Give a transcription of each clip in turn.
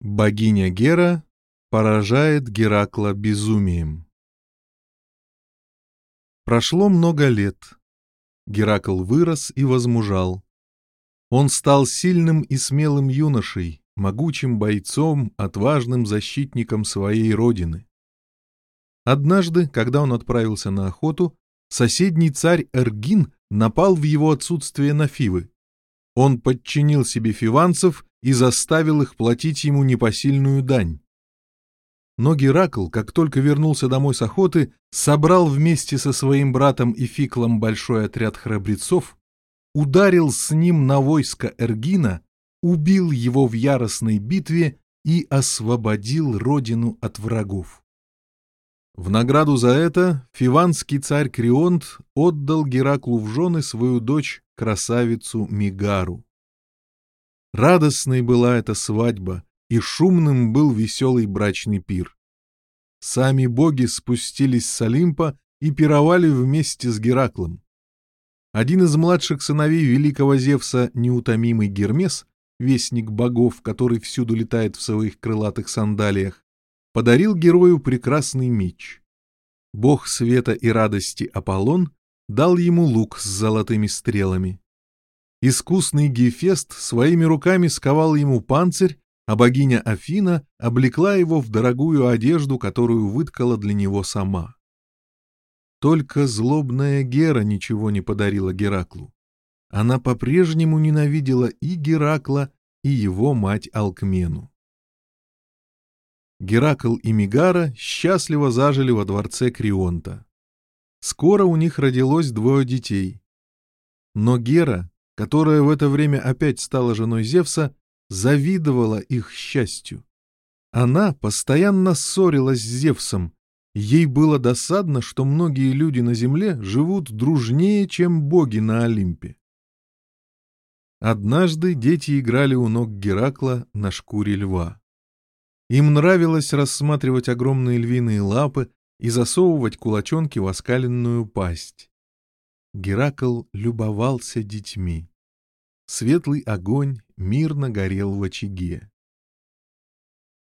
Богиня Гера поражает Геракла безумием. Прошло много лет. Геракл вырос и возмужал. Он стал сильным и смелым юношей, могучим бойцом, отважным защитником своей родины. Однажды, когда он отправился на охоту, соседний царь Эргин напал в его отсутствие на Фивы. Он подчинил себе фиванцев и заставил их платить ему непосильную дань. Но Геракл, как только вернулся домой с охоты, собрал вместе со своим братом и Фиклом большой отряд храбрецов, ударил с ним на войско Эргина, убил его в яростной битве и освободил родину от врагов. В награду за это фиванский царь Крионт отдал Гераклу в жены свою дочь, красавицу Мигару. Радостной была эта свадьба, и шумным был веселый брачный пир. Сами боги спустились с Олимпа и пировали вместе с Гераклом. Один из младших сыновей великого Зевса, неутомимый Гермес, вестник богов, который всюду летает в своих крылатых сандалиях, подарил герою прекрасный меч. Бог света и радости Аполлон дал ему лук с золотыми стрелами. Искусный Гефест своими руками сковал ему панцирь, а богиня Афина облекла его в дорогую одежду, которую выткала для него сама. Только злобная Гера ничего не подарила Гераклу. Она по-прежнему ненавидела и Геракла, и его мать Алкмену. Геракл и Мегара счастливо зажили во дворце Крионта. Скоро у них родилось двое детей. Но Гера которая в это время опять стала женой Зевса, завидовала их счастью. Она постоянно ссорилась с Зевсом. Ей было досадно, что многие люди на земле живут дружнее, чем боги на Олимпе. Однажды дети играли у ног Геракла на шкуре льва. Им нравилось рассматривать огромные львиные лапы и засовывать кулачонки в оскаленную пасть. Геракл любовался детьми. Светлый огонь мирно горел в очаге.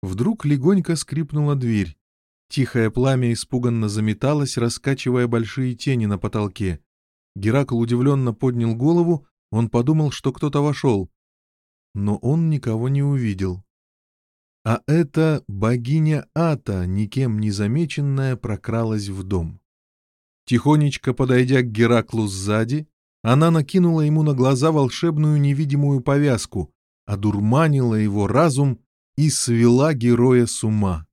Вдруг легонько скрипнула дверь. Тихое пламя испуганно заметалось, раскачивая большие тени на потолке. Геракл удивленно поднял голову, он подумал, что кто-то вошел. Но он никого не увидел. А эта богиня Ата, никем не замеченная, прокралась в дом. Тихонечко подойдя к Гераклу сзади, она накинула ему на глаза волшебную невидимую повязку, одурманила его разум и свела героя с ума.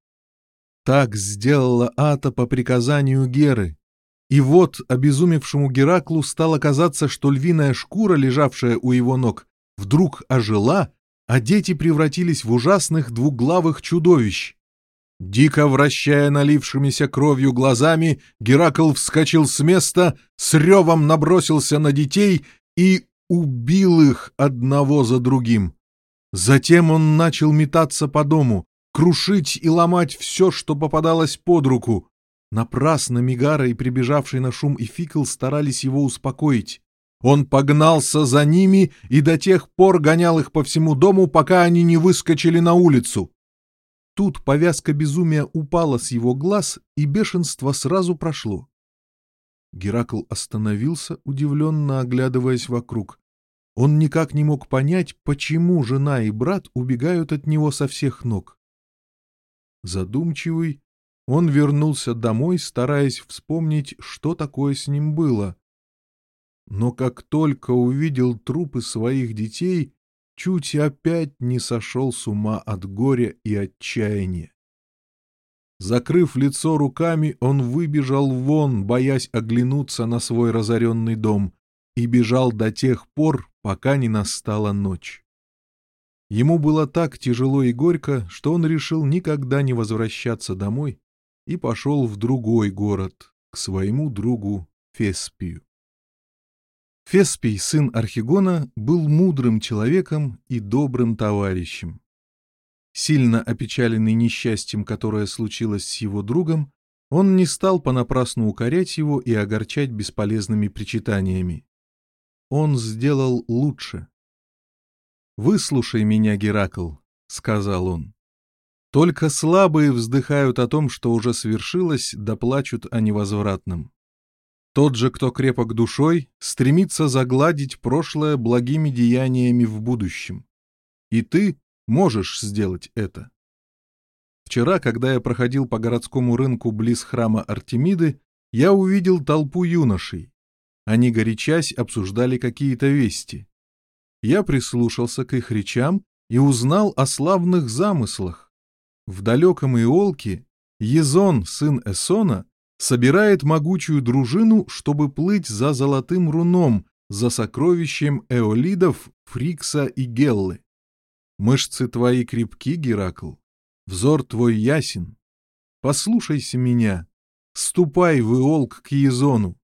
Так сделала Ата по приказанию Геры. И вот обезумевшему Гераклу стало казаться, что львиная шкура, лежавшая у его ног, вдруг ожила, а дети превратились в ужасных двуглавых чудовищ. Дико вращая налившимися кровью глазами, Геракл вскочил с места, с ревом набросился на детей и убил их одного за другим. Затем он начал метаться по дому, крушить и ломать все, что попадалось под руку. Напрасно Мигара и прибежавший на шум и старались его успокоить. Он погнался за ними и до тех пор гонял их по всему дому, пока они не выскочили на улицу. Тут повязка безумия упала с его глаз, и бешенство сразу прошло. Геракл остановился, удивленно оглядываясь вокруг. Он никак не мог понять, почему жена и брат убегают от него со всех ног. Задумчивый, он вернулся домой, стараясь вспомнить, что такое с ним было. Но как только увидел трупы своих детей, чуть опять не сошел с ума от горя и отчаяния. Закрыв лицо руками, он выбежал вон, боясь оглянуться на свой разоренный дом, и бежал до тех пор, пока не настала ночь. Ему было так тяжело и горько, что он решил никогда не возвращаться домой и пошел в другой город, к своему другу Феспию. Феспий, сын Архигона, был мудрым человеком и добрым товарищем. Сильно опечаленный несчастьем, которое случилось с его другом, он не стал понапрасну укорять его и огорчать бесполезными причитаниями. Он сделал лучше. «Выслушай меня, Геракл», — сказал он. «Только слабые вздыхают о том, что уже свершилось, да плачут о невозвратном. Тот же, кто крепок душой, стремится загладить прошлое благими деяниями в будущем. И ты можешь сделать это. Вчера, когда я проходил по городскому рынку близ храма Артемиды, я увидел толпу юношей. Они, горячась, обсуждали какие-то вести. Я прислушался к их речам и узнал о славных замыслах. В далеком Иолке Езон, сын Эсона, собирает могучую дружину, чтобы плыть за золотым руном, за сокровищем эолидов, Фрикса и Геллы. Мышцы твои крепки, Геракл, взор твой ясен. Послушайся меня, ступай в Иолк к Езону.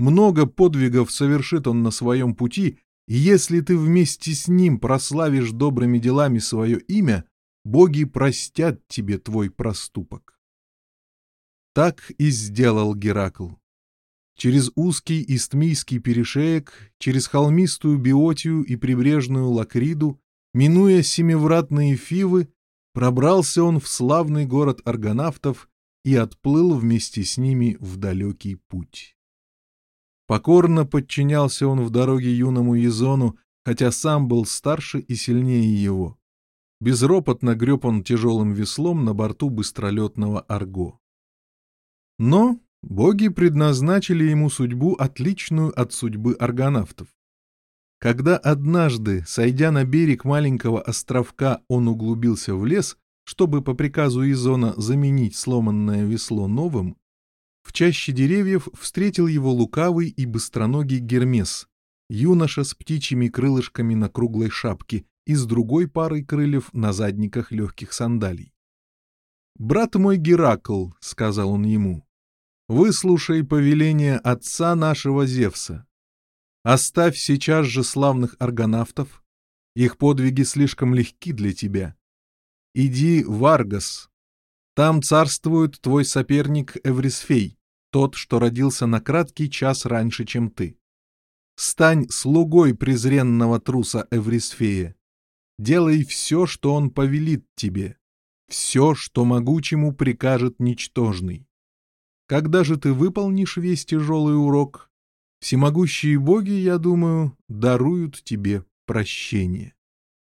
Много подвигов совершит он на своем пути, и если ты вместе с ним прославишь добрыми делами свое имя, боги простят тебе твой проступок. Так и сделал Геракл. Через узкий истмийский перешеек, через холмистую Биотию и прибрежную Лакриду, минуя семивратные Фивы, пробрался он в славный город аргонавтов и отплыл вместе с ними в далекий путь. Покорно подчинялся он в дороге юному Езону, хотя сам был старше и сильнее его. Безропотно греб он тяжелым веслом на борту быстролетного Арго. Но боги предназначили ему судьбу, отличную от судьбы аргонавтов. Когда однажды, сойдя на берег маленького островка, он углубился в лес, чтобы по приказу Изона заменить сломанное весло новым, в чаще деревьев встретил его лукавый и быстроногий Гермес, юноша с птичьими крылышками на круглой шапке и с другой парой крыльев на задниках легких сандалий. «Брат мой Геракл», — сказал он ему, — «выслушай повеление отца нашего Зевса. Оставь сейчас же славных аргонавтов, их подвиги слишком легки для тебя. Иди в Аргос, там царствует твой соперник Эврисфей, тот, что родился на краткий час раньше, чем ты. Стань слугой презренного труса Эврисфея, делай все, что он повелит тебе» все, что могучему прикажет ничтожный. Когда же ты выполнишь весь тяжелый урок, всемогущие боги, я думаю, даруют тебе прощение.